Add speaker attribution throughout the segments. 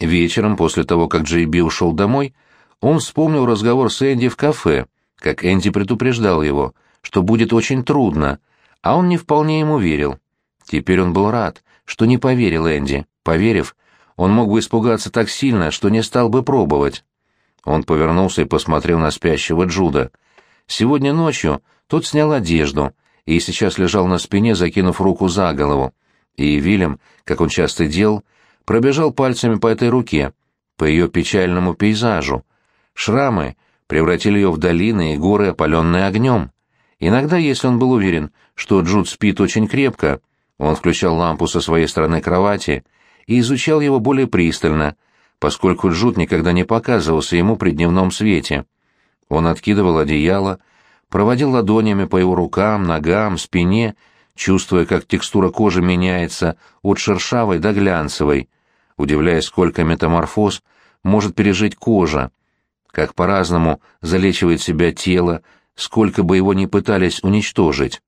Speaker 1: Вечером, после того, как Джей Би ушел домой, он вспомнил разговор с Энди в кафе, как Энди предупреждал его, что будет очень трудно, а он не вполне ему верил. Теперь он был рад, что не поверил Энди. Поверив, он мог бы испугаться так сильно, что не стал бы пробовать. Он повернулся и посмотрел на спящего Джуда. Сегодня ночью тот снял одежду и сейчас лежал на спине, закинув руку за голову. И Вильям, как он часто делал, пробежал пальцами по этой руке, по ее печальному пейзажу. Шрамы превратили ее в долины и горы, опаленные огнем. Иногда, если он был уверен, что Джуд спит очень крепко, он включал лампу со своей стороны кровати и изучал его более пристально, поскольку Джуд никогда не показывался ему при дневном свете. Он откидывал одеяло, проводил ладонями по его рукам, ногам, спине, чувствуя, как текстура кожи меняется от шершавой до глянцевой, удивляясь, сколько метаморфоз может пережить кожа, как по-разному залечивает себя тело, сколько бы его ни пытались уничтожить.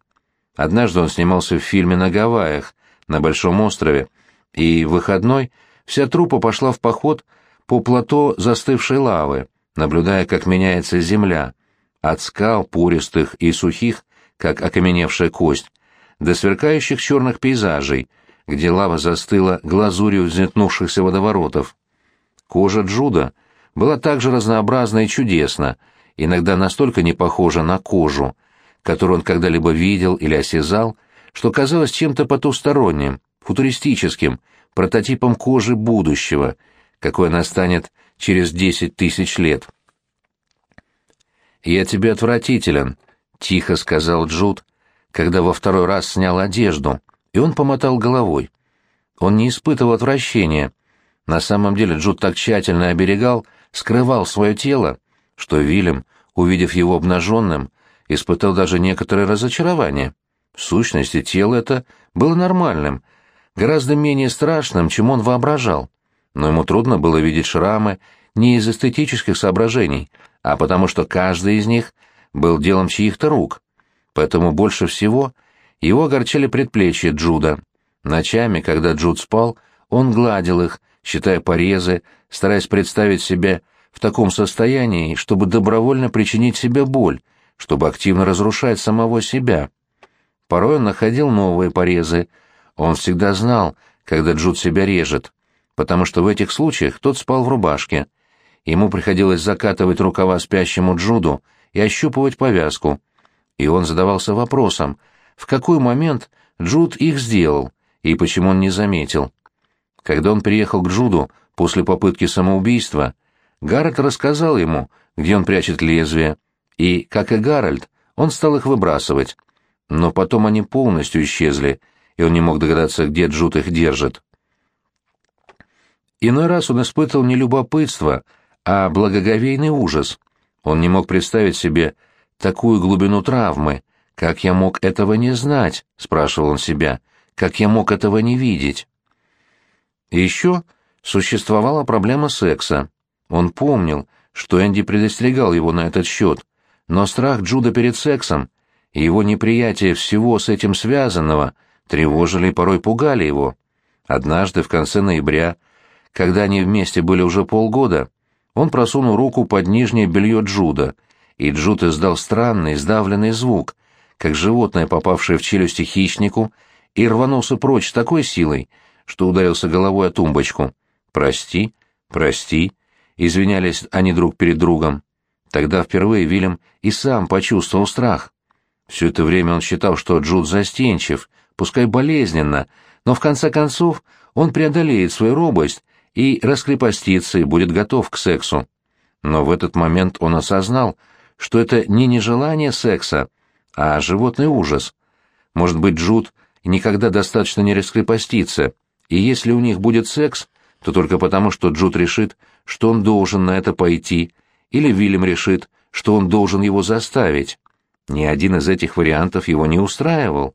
Speaker 1: Однажды он снимался в фильме на Гавайях, на Большом острове, и в выходной вся труппа пошла в поход по плато застывшей лавы, наблюдая, как меняется земля, от скал пористых и сухих, как окаменевшая кость, до сверкающих черных пейзажей, где лава застыла глазурью взметнувшихся водоворотов. Кожа Джуда была также разнообразна и чудесна, иногда настолько не похожа на кожу, которую он когда-либо видел или осязал, что казалось чем-то потусторонним, футуристическим, прототипом кожи будущего, какой она станет через десять тысяч лет. «Я тебе отвратителен», — тихо сказал Джуд, когда во второй раз снял одежду, и он помотал головой. Он не испытывал отвращения. На самом деле Джуд так тщательно оберегал, скрывал свое тело, что Вильям, увидев его обнаженным, испытал даже некоторое разочарование. В сущности, тело это было нормальным, гораздо менее страшным, чем он воображал. Но ему трудно было видеть шрамы не из эстетических соображений, а потому что каждый из них был делом чьих-то рук. Поэтому больше всего его огорчали предплечья Джуда. Ночами, когда Джуд спал, он гладил их, считая порезы, стараясь представить себя в таком состоянии, чтобы добровольно причинить себе боль, чтобы активно разрушать самого себя. Порой он находил новые порезы. Он всегда знал, когда Джуд себя режет, потому что в этих случаях тот спал в рубашке. Ему приходилось закатывать рукава спящему Джуду и ощупывать повязку. И он задавался вопросом, в какой момент Джуд их сделал и почему он не заметил. Когда он приехал к Джуду после попытки самоубийства, Гаррет рассказал ему, где он прячет лезвие, и, как и Гарольд, он стал их выбрасывать. Но потом они полностью исчезли, и он не мог догадаться, где Джуд их держит. Иной раз он испытывал не любопытство, а благоговейный ужас. Он не мог представить себе такую глубину травмы. Как я мог этого не знать? — спрашивал он себя. Как я мог этого не видеть? Еще существовала проблема секса. Он помнил, что Энди предостерегал его на этот счет, но страх Джуда перед сексом и его неприятие всего с этим связанного тревожили и порой пугали его. Однажды, в конце ноября, когда они вместе были уже полгода, он просунул руку под нижнее белье Джуда, и Джуд издал странный, сдавленный звук, как животное, попавшее в челюсти хищнику, и рванулся прочь с такой силой, что ударился головой о тумбочку. «Прости, прости», извинялись они друг перед другом. Тогда впервые Вильям и сам почувствовал страх. Все это время он считал, что Джуд застенчив, пускай болезненно, но в конце концов он преодолеет свою робость и раскрепостится и будет готов к сексу. Но в этот момент он осознал, что это не нежелание секса, а животный ужас. Может быть, Джуд никогда достаточно не раскрепостится, и если у них будет секс, то только потому, что Джуд решит, что он должен на это пойти, или Вильям решит, что он должен его заставить. Ни один из этих вариантов его не устраивал.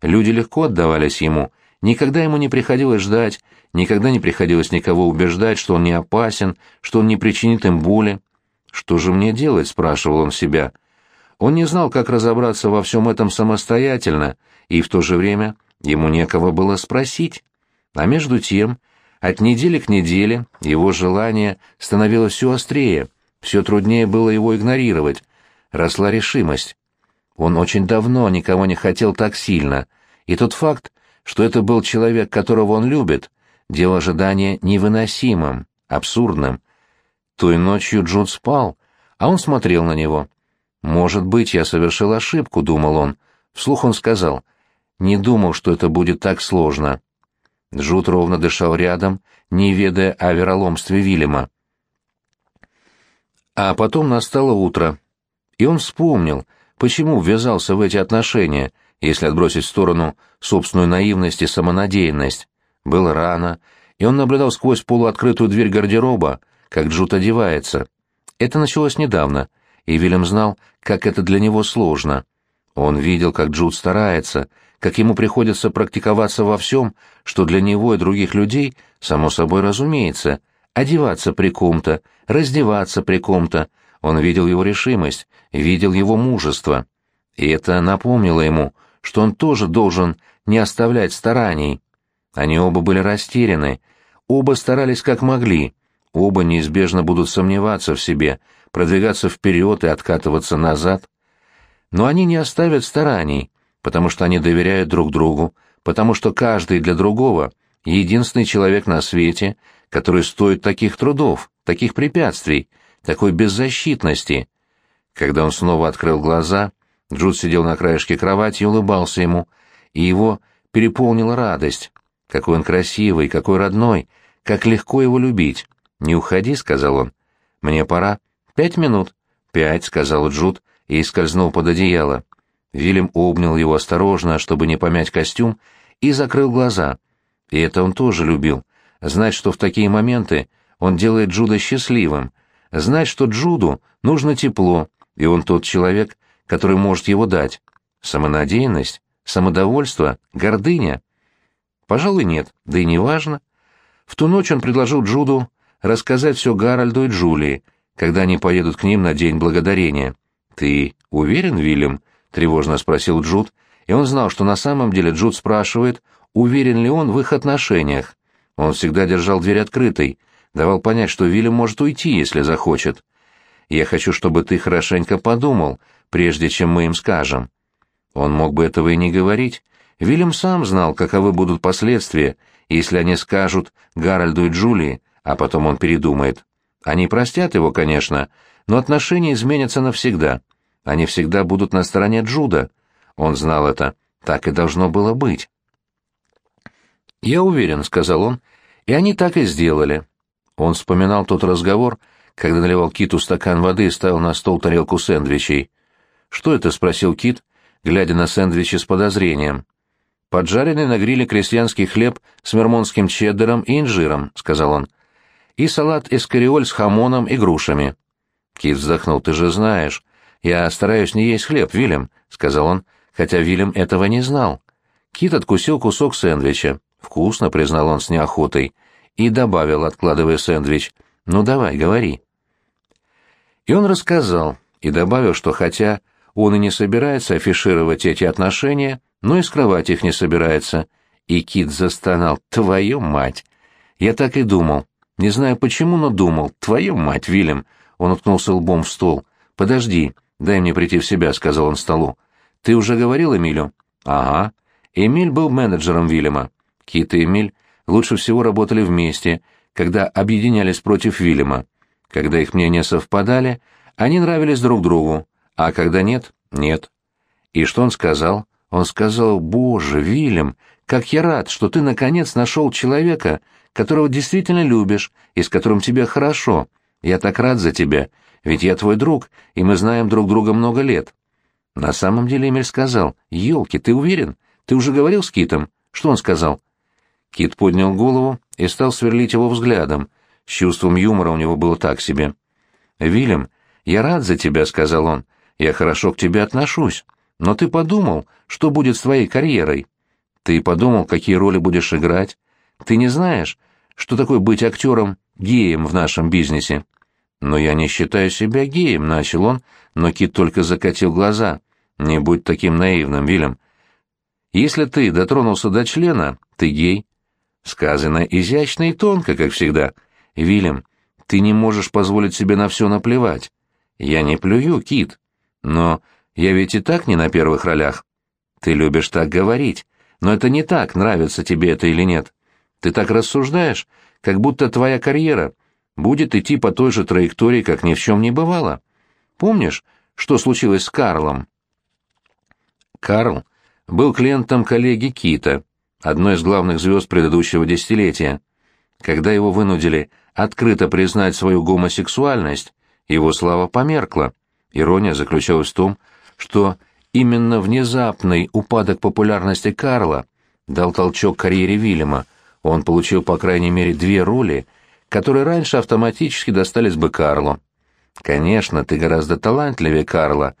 Speaker 1: Люди легко отдавались ему, никогда ему не приходилось ждать, никогда не приходилось никого убеждать, что он не опасен, что он не причинит им боли. «Что же мне делать?» — спрашивал он себя. Он не знал, как разобраться во всем этом самостоятельно, и в то же время ему некого было спросить. А между тем От недели к неделе его желание становилось все острее, все труднее было его игнорировать, росла решимость. Он очень давно никого не хотел так сильно, и тот факт, что это был человек, которого он любит, делал ожидание невыносимым, абсурдным. Той ночью Джуд спал, а он смотрел на него. «Может быть, я совершил ошибку», — думал он. Вслух он сказал, «Не думал, что это будет так сложно». Джуд ровно дышал рядом, не ведая о вероломстве Вильяма. А потом настало утро, и он вспомнил, почему ввязался в эти отношения, если отбросить в сторону собственную наивность и самонадеянность. Было рано, и он наблюдал сквозь полуоткрытую дверь гардероба, как Джуд одевается. Это началось недавно, и Вильям знал, как это для него сложно. Он видел, как Джуд старается, как ему приходится практиковаться во всем, что для него и других людей, само собой разумеется, одеваться при ком-то, раздеваться при ком-то. Он видел его решимость, видел его мужество. И это напомнило ему, что он тоже должен не оставлять стараний. Они оба были растеряны, оба старались как могли, оба неизбежно будут сомневаться в себе, продвигаться вперед и откатываться назад. Но они не оставят стараний, потому что они доверяют друг другу, потому что каждый для другого — единственный человек на свете, который стоит таких трудов, таких препятствий, такой беззащитности. Когда он снова открыл глаза, Джуд сидел на краешке кровати и улыбался ему, и его переполнила радость. Какой он красивый, какой родной, как легко его любить. «Не уходи», — сказал он. «Мне пора». «Пять минут». «Пять», — сказал Джуд и скользнул под одеяло. Вильям обнял его осторожно, чтобы не помять костюм, и закрыл глаза. И это он тоже любил. Знать, что в такие моменты он делает Джуда счастливым. Знать, что Джуду нужно тепло, и он тот человек, который может его дать. Самонадеянность, самодовольство, гордыня. Пожалуй, нет, да и не важно. В ту ночь он предложил Джуду рассказать все Гарольду и Джулии, когда они поедут к ним на День Благодарения. «Ты уверен, Вильям?» — тревожно спросил Джуд, и он знал, что на самом деле Джуд спрашивает, уверен ли он в их отношениях. Он всегда держал дверь открытой, давал понять, что Вильям может уйти, если захочет. «Я хочу, чтобы ты хорошенько подумал, прежде чем мы им скажем». Он мог бы этого и не говорить. Вильям сам знал, каковы будут последствия, если они скажут Гарольду и Джулии, а потом он передумает. Они простят его, конечно, но отношения изменятся навсегда. Они всегда будут на стороне Джуда. Он знал это. Так и должно было быть. «Я уверен», — сказал он, — и они так и сделали. Он вспоминал тот разговор, когда наливал Киту стакан воды и ставил на стол тарелку сэндвичей. «Что это?» — спросил Кит, глядя на сэндвичи с подозрением. «Поджаренный на гриле крестьянский хлеб с мермонским чеддером и инжиром», — сказал он и салат эскариоль с хамоном и грушами. Кит вздохнул. «Ты же знаешь, я стараюсь не есть хлеб, Вильям», — сказал он, хотя Вильям этого не знал. Кит откусил кусок сэндвича. «Вкусно», — признал он с неохотой, и добавил, откладывая сэндвич. «Ну давай, говори». И он рассказал, и добавил, что хотя он и не собирается афишировать эти отношения, но и скрывать их не собирается. И Кит застонал. «Твою мать!» «Я так и думал. Не знаю почему, но думал. Твою мать, Вильям!» Он уткнулся лбом в стол. «Подожди, дай мне прийти в себя», — сказал он столу. «Ты уже говорил Эмилю?» «Ага». Эмиль был менеджером Вильяма. Кит и Эмиль лучше всего работали вместе, когда объединялись против Вильяма. Когда их мнения совпадали, они нравились друг другу, а когда нет — нет. И что он сказал? Он сказал, «Боже, Вильям, как я рад, что ты наконец нашел человека, которого действительно любишь и с которым тебе хорошо. Я так рад за тебя, ведь я твой друг, и мы знаем друг друга много лет». На самом деле Эмиль сказал, «Елки, ты уверен? Ты уже говорил с Китом?» Что он сказал? Кит поднял голову и стал сверлить его взглядом. С чувством юмора у него было так себе. «Вильям, я рад за тебя», — сказал он. «Я хорошо к тебе отношусь. Но ты подумал, что будет с твоей карьерой? Ты подумал, какие роли будешь играть? Ты не знаешь, что такое быть актером геем в нашем бизнесе. Но я не считаю себя геем, начал он, но Кит только закатил глаза. Не будь таким наивным, Вильям. Если ты дотронулся до члена, ты гей. Сказано изящно и тонко, как всегда. Вильям, ты не можешь позволить себе на все наплевать. Я не плюю, Кит. Но я ведь и так не на первых ролях. Ты любишь так говорить, но это не так, нравится тебе это или нет. Ты так рассуждаешь, как будто твоя карьера будет идти по той же траектории, как ни в чем не бывало. Помнишь, что случилось с Карлом? Карл был клиентом коллеги Кита, одной из главных звезд предыдущего десятилетия. Когда его вынудили открыто признать свою гомосексуальность, его слава померкла. Ирония заключалась в том, что именно внезапный упадок популярности Карла дал толчок карьере Вильяма. Он получил, по крайней мере, две роли, которые раньше автоматически достались бы Карлу. Конечно, ты гораздо талантливее Карла,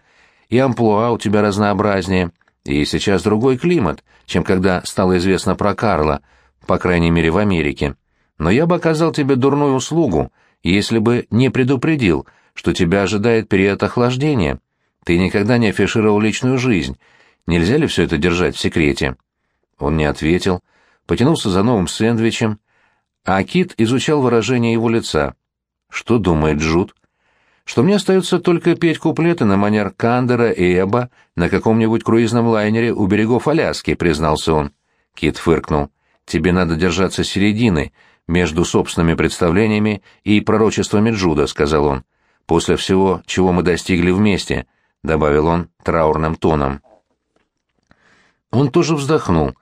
Speaker 1: и амплуа у тебя разнообразнее, и сейчас другой климат, чем когда стало известно про Карла, по крайней мере в Америке. Но я бы оказал тебе дурную услугу, если бы не предупредил, что тебя ожидает период охлаждения. Ты никогда не афишировал личную жизнь. Нельзя ли все это держать в секрете?» Он не ответил, потянулся за новым сэндвичем, а Кит изучал выражение его лица. «Что думает Джуд?» «Что мне остается только петь куплеты на манер Кандера и Эба на каком-нибудь круизном лайнере у берегов Аляски», — признался он. Кит фыркнул. «Тебе надо держаться середины, между собственными представлениями и пророчествами Джуда», — сказал он. «После всего, чего мы достигли вместе», — добавил он траурным тоном. Он тоже вздохнул.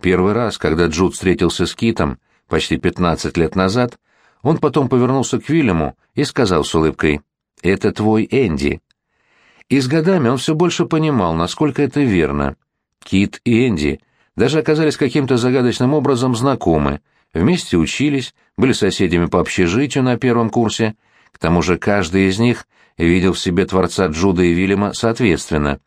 Speaker 1: Первый раз, когда Джуд встретился с Китом, почти пятнадцать лет назад, он потом повернулся к Вильяму и сказал с улыбкой, «Это твой Энди». И с годами он все больше понимал, насколько это верно. Кит и Энди даже оказались каким-то загадочным образом знакомы, вместе учились, были соседями по общежитию на первом курсе, к тому же каждый из них видел в себе творца Джуда и Вильяма соответственно.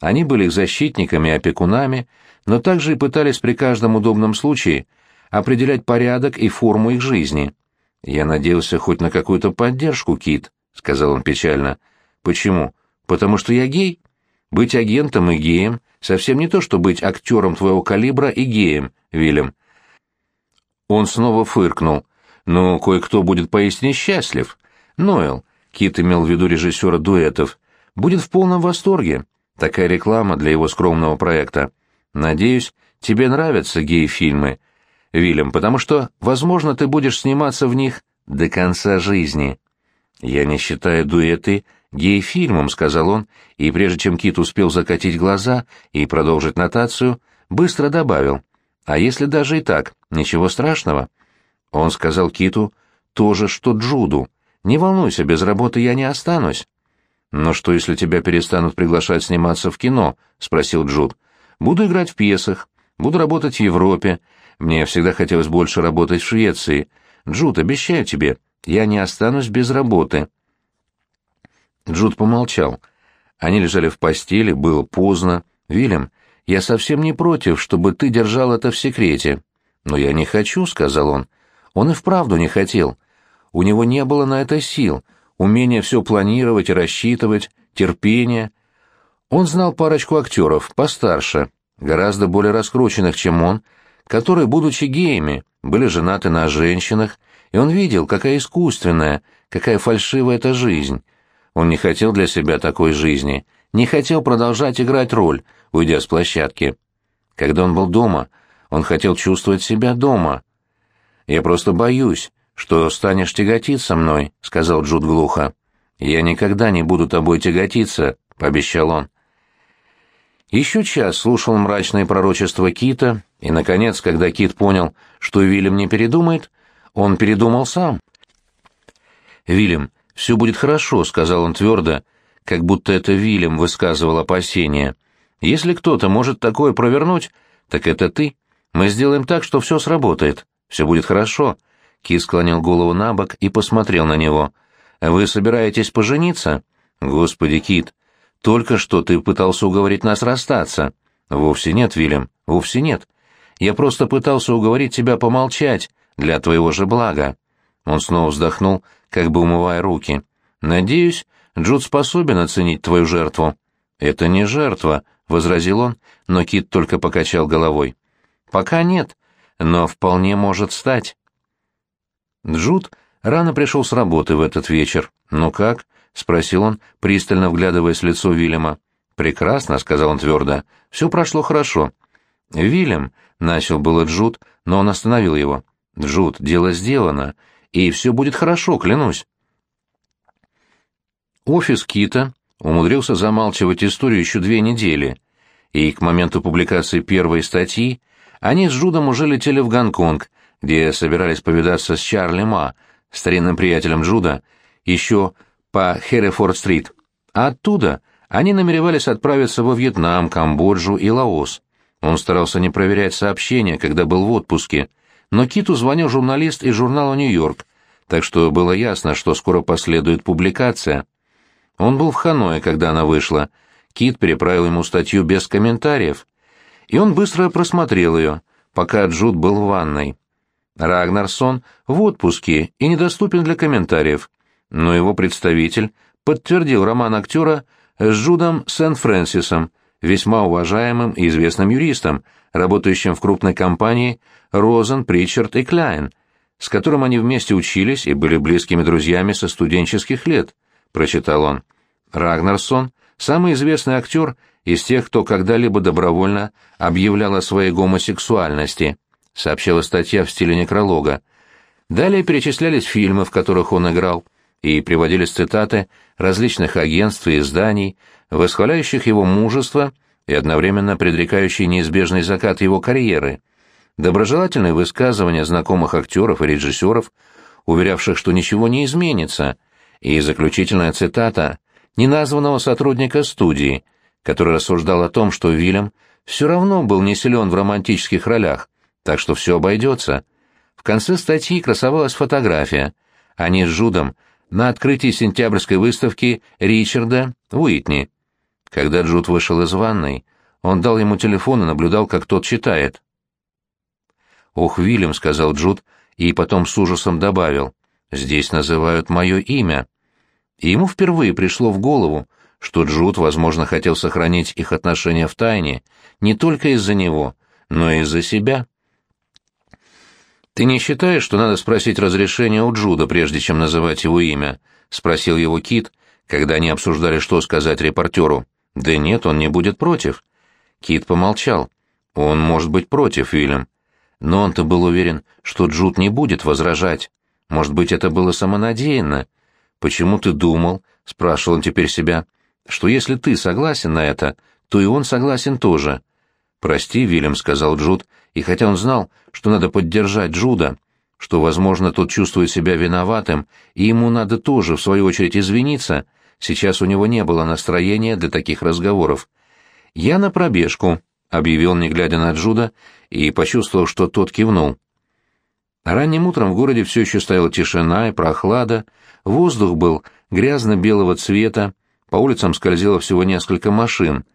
Speaker 1: Они были их защитниками и опекунами, но также и пытались при каждом удобном случае определять порядок и форму их жизни. «Я надеялся хоть на какую-то поддержку, Кит», — сказал он печально. «Почему? Потому что я гей? Быть агентом и геем совсем не то, что быть актером твоего калибра и геем, Вильям. Он снова фыркнул. «Ну, кое-кто будет поистине счастлив. Ноэл, Кит имел в виду режиссера дуэтов, будет в полном восторге. Такая реклама для его скромного проекта. Надеюсь, тебе нравятся гей-фильмы, Вильям, потому что, возможно, ты будешь сниматься в них до конца жизни». «Я не считаю дуэты гей-фильмом», — сказал он, и прежде чем Кит успел закатить глаза и продолжить нотацию, быстро добавил. А если даже и так, ничего страшного. Он сказал Киту то же, что Джуду. «Не волнуйся, без работы я не останусь». «Но что, если тебя перестанут приглашать сниматься в кино?» — спросил Джуд. «Буду играть в пьесах, буду работать в Европе. Мне всегда хотелось больше работать в Швеции. Джуд, обещаю тебе, я не останусь без работы». Джуд помолчал. Они лежали в постели, было поздно. «Вильям, я совсем не против, чтобы ты держал это в секрете. Но я не хочу, — сказал он. Он и вправду не хотел. У него не было на это сил, умения все планировать и рассчитывать, терпения. Он знал парочку актеров, постарше, гораздо более раскрученных, чем он, которые, будучи геями, были женаты на женщинах, и он видел, какая искусственная, какая фальшивая эта жизнь. Он не хотел для себя такой жизни, не хотел продолжать играть роль, уйдя с площадки. Когда он был дома, он хотел чувствовать себя дома. «Я просто боюсь, что станешь тяготиться мной», — сказал Джуд глухо. «Я никогда не буду тобой тяготиться», — пообещал он. Еще час слушал мрачные пророчества Кита, и, наконец, когда Кит понял, что Вильям не передумает, он передумал сам. «Вильям, все будет хорошо», — сказал он твердо, как будто это Вильям высказывал опасения. Если кто-то может такое провернуть, так это ты. Мы сделаем так, что все сработает. Все будет хорошо». Ки склонил голову на бок и посмотрел на него. «Вы собираетесь пожениться?» «Господи, Кит, только что ты пытался уговорить нас расстаться». «Вовсе нет, Вильям, вовсе нет. Я просто пытался уговорить тебя помолчать, для твоего же блага». Он снова вздохнул, как бы умывая руки. «Надеюсь, Джуд способен оценить твою жертву». «Это не жертва», — возразил он, но Кит только покачал головой. «Пока нет. но вполне может стать. Джуд рано пришел с работы в этот вечер. «Ну как?» — спросил он, пристально вглядываясь в лицо Вильяма. «Прекрасно», — сказал он твердо. «Все прошло хорошо». «Вильям», — начал было Джуд, но он остановил его. «Джуд, дело сделано, и все будет хорошо, клянусь». Офис Кита умудрился замалчивать историю еще две недели, и к моменту публикации первой статьи они с Джудом уже летели в Гонконг, где собирались повидаться с Чарли Ма, старинным приятелем Джуда, еще по Херефорд-стрит. Оттуда они намеревались отправиться во Вьетнам, Камбоджу и Лаос. Он старался не проверять сообщения, когда был в отпуске, но Киту звонил журналист из журнала «Нью-Йорк», так что было ясно, что скоро последует публикация. Он был в Ханое, когда она вышла. Кит переправил ему статью без комментариев, и он быстро просмотрел ее, пока Джуд был в ванной. Рагнарсон в отпуске и недоступен для комментариев, но его представитель подтвердил роман актера с Джудом Сент-Фрэнсисом, весьма уважаемым и известным юристом, работающим в крупной компании Розен, Причард и Кляйн, с которым они вместе учились и были близкими друзьями со студенческих лет, прочитал он. Рагнарсон – самый известный актер из тех, кто когда-либо добровольно объявлял о своей гомосексуальности, сообщила статья в стиле некролога. Далее перечислялись фильмы, в которых он играл, и приводились цитаты различных агентств и изданий, восхваляющих его мужество и одновременно предрекающие неизбежный закат его карьеры, доброжелательные высказывания знакомых актеров и режиссеров, уверявших, что ничего не изменится, и заключительная цитата неназванного сотрудника студии, который рассуждал о том, что Вильям все равно был не силен в романтических ролях, так что все обойдется. В конце статьи красовалась фотография. Они с Жудом на открытии сентябрьской выставки Ричарда Уитни. Когда Джуд вышел из ванной, он дал ему телефон и наблюдал, как тот читает. «Ох, Вильям», — сказал Джуд, и потом с ужасом добавил, «здесь называют мое имя». И ему впервые пришло в голову, что Джуд, возможно, хотел сохранить их отношения в тайне не только из-за него, но и из-за себя. «Ты не считаешь, что надо спросить разрешение у Джуда, прежде чем называть его имя?» — спросил его Кит, когда они обсуждали, что сказать репортеру. «Да нет, он не будет против». Кит помолчал. «Он может быть против, Вильям. Но он-то был уверен, что Джуд не будет возражать. Может быть, это было самонадеянно. Почему ты думал, — спрашивал он теперь себя, — что если ты согласен на это, то и он согласен тоже?» «Прости, Вильям», — сказал Джуд, и хотя он знал, что надо поддержать Джуда, что, возможно, тот чувствует себя виноватым, и ему надо тоже, в свою очередь, извиниться, сейчас у него не было настроения для таких разговоров. «Я на пробежку», — объявил, не глядя на Джуда, и почувствовал, что тот кивнул. Ранним утром в городе все еще стояла тишина и прохлада, воздух был грязно-белого цвета, по улицам скользило всего несколько машин —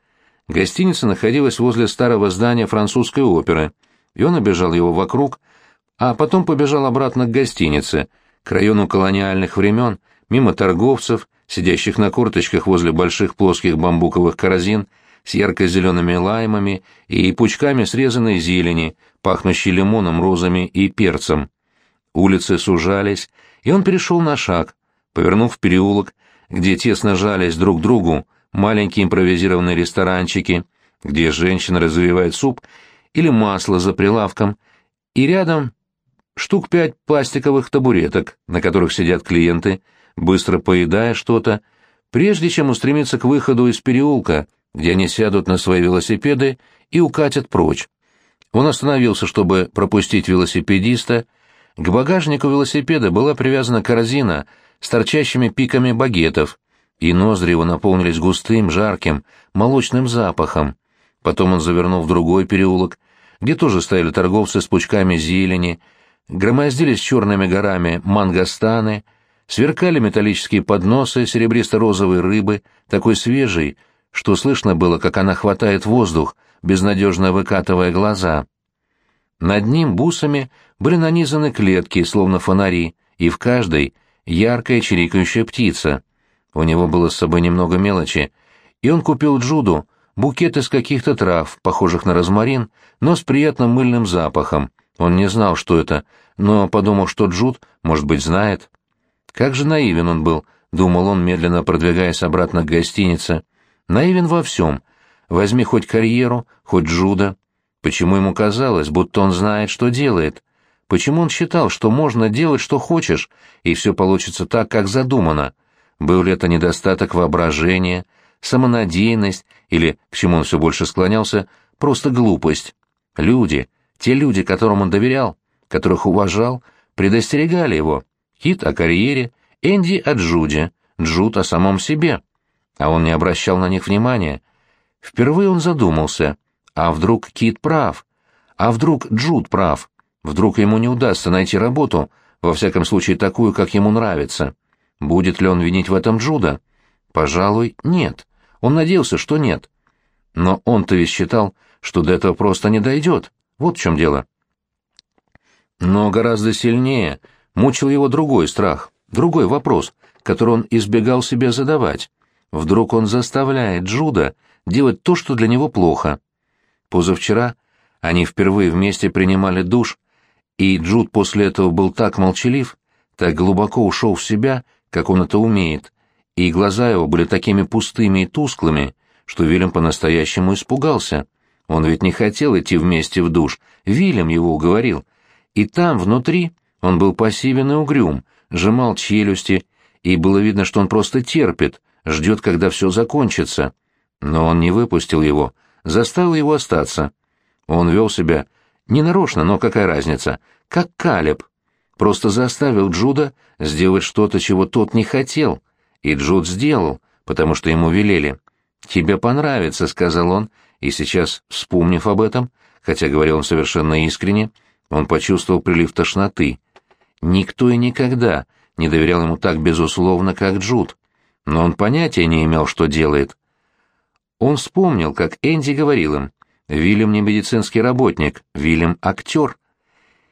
Speaker 1: Гостиница находилась возле старого здания французской оперы, и он обежал его вокруг, а потом побежал обратно к гостинице, к району колониальных времен, мимо торговцев, сидящих на корточках возле больших плоских бамбуковых корзин с ярко-зелеными лаймами и пучками срезанной зелени, пахнущей лимоном, розами и перцем. Улицы сужались, и он перешел на шаг, повернув в переулок, где тесно жались друг к другу маленькие импровизированные ресторанчики, где женщина развивает суп или масло за прилавком, и рядом штук пять пластиковых табуреток, на которых сидят клиенты, быстро поедая что-то, прежде чем устремиться к выходу из переулка, где они сядут на свои велосипеды и укатят прочь. Он остановился, чтобы пропустить велосипедиста. К багажнику велосипеда была привязана корзина с торчащими пиками багетов, и ноздри его наполнились густым, жарким, молочным запахом. Потом он завернул в другой переулок, где тоже стояли торговцы с пучками зелени, громоздились черными горами мангостаны, сверкали металлические подносы серебристо-розовой рыбы, такой свежей, что слышно было, как она хватает воздух, безнадежно выкатывая глаза. Над ним бусами были нанизаны клетки, словно фонари, и в каждой яркая чирикающая птица. У него было с собой немного мелочи, и он купил Джуду букет из каких-то трав, похожих на розмарин, но с приятным мыльным запахом, Он не знал, что это, но подумал, что Джуд, может быть, знает. Как же наивен он был, думал он, медленно продвигаясь обратно к гостинице. Наивен во всем. Возьми хоть карьеру, хоть Джуда. Почему ему казалось, будто он знает, что делает? Почему он считал, что можно делать, что хочешь, и все получится так, как задумано? Был ли это недостаток воображения, самонадеянность, или, к чему он все больше склонялся, просто глупость? Люди, те люди, которым он доверял, которых уважал, предостерегали его. Кит о карьере, Энди о Джуде, Джуд о самом себе. А он не обращал на них внимания. Впервые он задумался, а вдруг Кит прав? А вдруг Джуд прав? Вдруг ему не удастся найти работу, во всяком случае такую, как ему нравится? Будет ли он винить в этом Джуда? Пожалуй, нет. Он надеялся, что нет. Но он-то ведь считал, что до этого просто не дойдет. Вот в чем дело. Но гораздо сильнее мучил его другой страх, другой вопрос, который он избегал себе задавать. Вдруг он заставляет Джуда делать то, что для него плохо. Позавчера они впервые вместе принимали душ, и Джуд после этого был так молчалив, так глубоко ушел в себя, как он это умеет, и глаза его были такими пустыми и тусклыми, что Вильям по-настоящему испугался. Он ведь не хотел идти вместе в душ, Вильям его уговорил. И там, внутри, он был пассивен и угрюм, сжимал челюсти, и было видно, что он просто терпит, ждет, когда все закончится. Но он не выпустил его, заставил его остаться. Он вел себя не нарочно, но какая разница, как Калеб. Просто заставил Джуда сделать что-то, чего тот не хотел. И Джуд сделал, потому что ему велели. «Тебе понравится», — сказал он, и сейчас, вспомнив об этом, хотя говорил он совершенно искренне, он почувствовал прилив тошноты. Никто и никогда не доверял ему так безусловно, как Джуд. Но он понятия не имел, что делает. Он вспомнил, как Энди говорил им, Вильям не медицинский работник, Вильям — актер.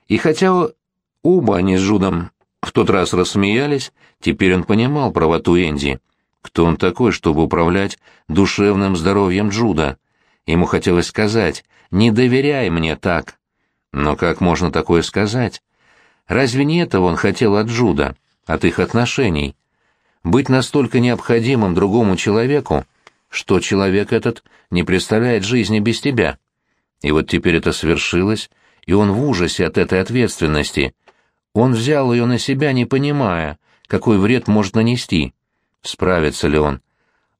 Speaker 1: И хотя оба они с Джудом в тот раз рассмеялись, теперь он понимал правоту Энди. Кто он такой, чтобы управлять душевным здоровьем Джуда? Ему хотелось сказать «не доверяй мне так». Но как можно такое сказать? Разве не этого он хотел от Джуда, от их отношений? Быть настолько необходимым другому человеку, что человек этот не представляет жизни без тебя. И вот теперь это свершилось, и он в ужасе от этой ответственности. Он взял ее на себя, не понимая, какой вред может нанести. Справится ли он?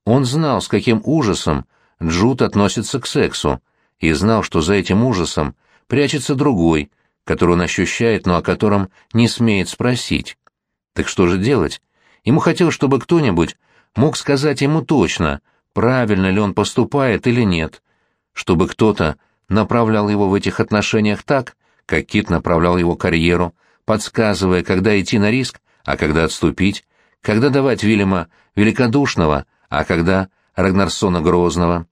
Speaker 1: Он знал, с каким ужасом Джуд относится к сексу, и знал, что за этим ужасом прячется другой, который он ощущает, но о котором не смеет спросить. Так что же делать? Ему хотелось, чтобы кто-нибудь мог сказать ему точно — правильно ли он поступает или нет, чтобы кто-то направлял его в этих отношениях так, как Кит направлял его карьеру, подсказывая, когда идти на риск, а когда отступить, когда давать Вильяма великодушного, а когда Рагнарсона грозного.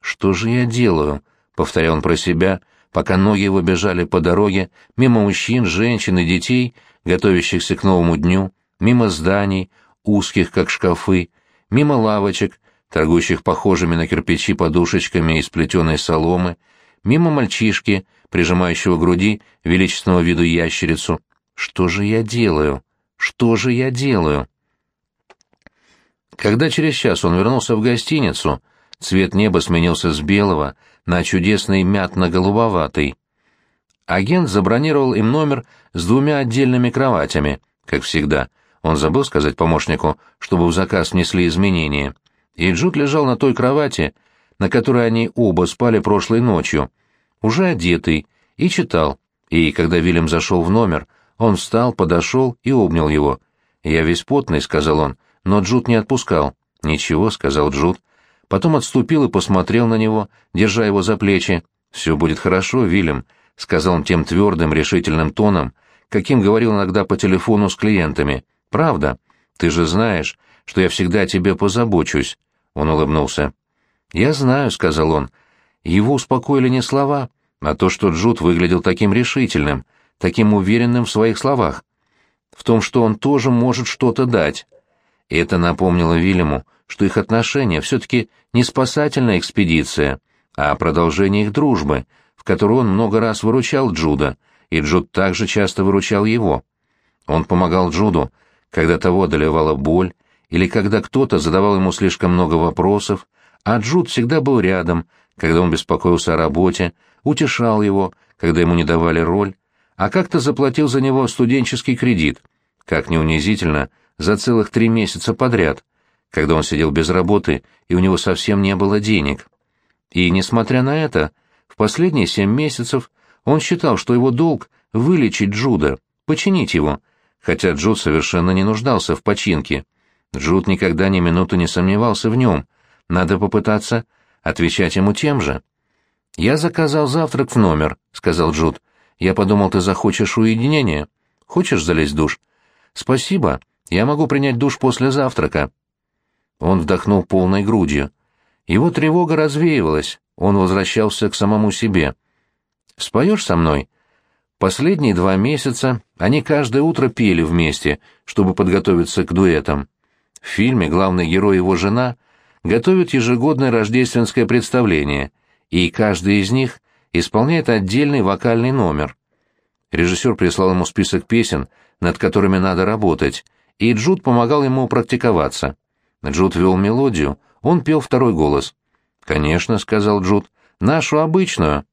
Speaker 1: «Что же я делаю?» — повторял он про себя, пока ноги его бежали по дороге, мимо мужчин, женщин и детей, готовящихся к новому дню, мимо зданий, узких, как шкафы, мимо лавочек, торгующих похожими на кирпичи подушечками из плетеной соломы, мимо мальчишки, прижимающего к груди величественного виду ящерицу. Что же я делаю? Что же я делаю? Когда через час он вернулся в гостиницу, цвет неба сменился с белого на чудесный мятно-голубоватый. Агент забронировал им номер с двумя отдельными кроватями, как всегда. Он забыл сказать помощнику, чтобы в заказ внесли изменения и Джуд лежал на той кровати, на которой они оба спали прошлой ночью, уже одетый, и читал. И когда Вильям зашел в номер, он встал, подошел и обнял его. «Я весь потный», — сказал он, но Джуд не отпускал. «Ничего», — сказал Джуд. Потом отступил и посмотрел на него, держа его за плечи. «Все будет хорошо, Вильям», — сказал он тем твердым, решительным тоном, каким говорил иногда по телефону с клиентами. «Правда. Ты же знаешь, что я всегда о тебе позабочусь. Он улыбнулся. «Я знаю», — сказал он. Его успокоили не слова, а то, что Джуд выглядел таким решительным, таким уверенным в своих словах. В том, что он тоже может что-то дать. И это напомнило Вильяму, что их отношения все-таки не спасательная экспедиция, а продолжение их дружбы, в которую он много раз выручал Джуда, и Джуд также часто выручал его. Он помогал Джуду, когда того одолевала боль, или когда кто-то задавал ему слишком много вопросов, а Джуд всегда был рядом, когда он беспокоился о работе, утешал его, когда ему не давали роль, а как-то заплатил за него студенческий кредит, как не унизительно, за целых три месяца подряд, когда он сидел без работы и у него совсем не было денег. И, несмотря на это, в последние семь месяцев он считал, что его долг — вылечить Джуда, починить его, хотя Джуд совершенно не нуждался в починке. Джуд никогда ни минуты не сомневался в нем. Надо попытаться отвечать ему тем же. «Я заказал завтрак в номер», — сказал Джуд. «Я подумал, ты захочешь уединения. Хочешь залезть в душ?» «Спасибо. Я могу принять душ после завтрака». Он вдохнул полной грудью. Его тревога развеивалась, он возвращался к самому себе. «Споешь со мной?» Последние два месяца они каждое утро пели вместе, чтобы подготовиться к дуэтам. В фильме главный герой его жена готовят ежегодное рождественское представление, и каждый из них исполняет отдельный вокальный номер. Режиссер прислал ему список песен, над которыми надо работать, и Джуд помогал ему практиковаться. Джуд вел мелодию, он пел второй голос. «Конечно», — сказал Джуд, — «нашу обычную».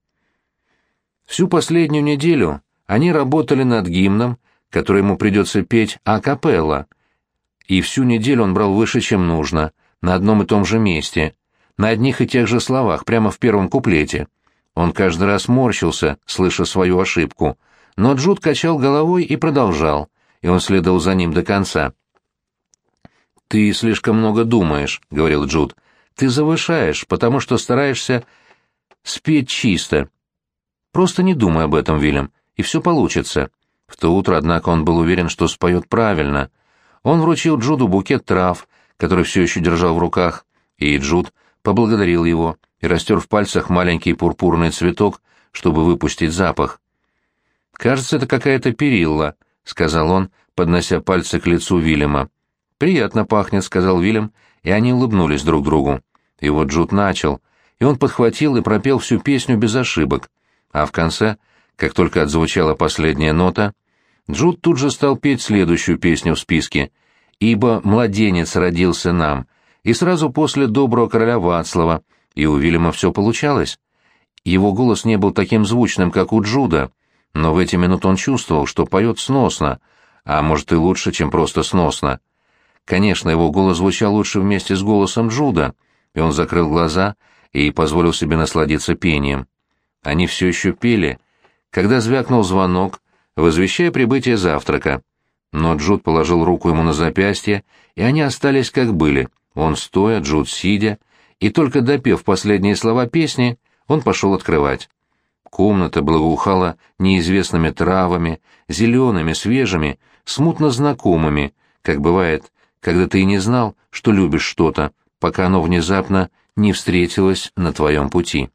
Speaker 1: Всю последнюю неделю они работали над гимном, который ему придется петь а-капелла. И всю неделю он брал выше, чем нужно, на одном и том же месте, на одних и тех же словах, прямо в первом куплете. Он каждый раз морщился, слыша свою ошибку, но Джуд качал головой и продолжал, и он следовал за ним до конца. «Ты слишком много думаешь», — говорил Джуд. «Ты завышаешь, потому что стараешься спеть чисто. Просто не думай об этом, Вильям, и все получится». В то утро, однако, он был уверен, что споет правильно. Он вручил Джуду букет трав, который все еще держал в руках, и Джуд поблагодарил его и растер в пальцах маленький пурпурный цветок, чтобы выпустить запах. «Кажется, это какая-то перилла», — сказал он, поднося пальцы к лицу Вильяма. «Приятно пахнет», — сказал Вильям, и они улыбнулись друг другу. И вот Джуд начал, и он подхватил и пропел всю песню без ошибок. А в конце, как только отзвучала последняя нота, Джуд тут же стал петь следующую песню в списке «Ибо младенец родился нам», и сразу после «Доброго короля Вацлава», и у Вильяма все получалось. Его голос не был таким звучным, как у Джуда, но в эти минуты он чувствовал, что поет сносно, а может и лучше, чем просто сносно. Конечно, его голос звучал лучше вместе с голосом Джуда, и он закрыл глаза и позволил себе насладиться пением. Они все еще пели, когда звякнул звонок, возвещая прибытие завтрака. Но Джуд положил руку ему на запястье, и они остались как были, он стоя, Джуд сидя, и только допев последние слова песни, он пошел открывать. Комната благоухала неизвестными травами, зелеными, свежими, смутно знакомыми, как бывает когда ты и не знал, что любишь что-то, пока оно внезапно не встретилось на твоем пути.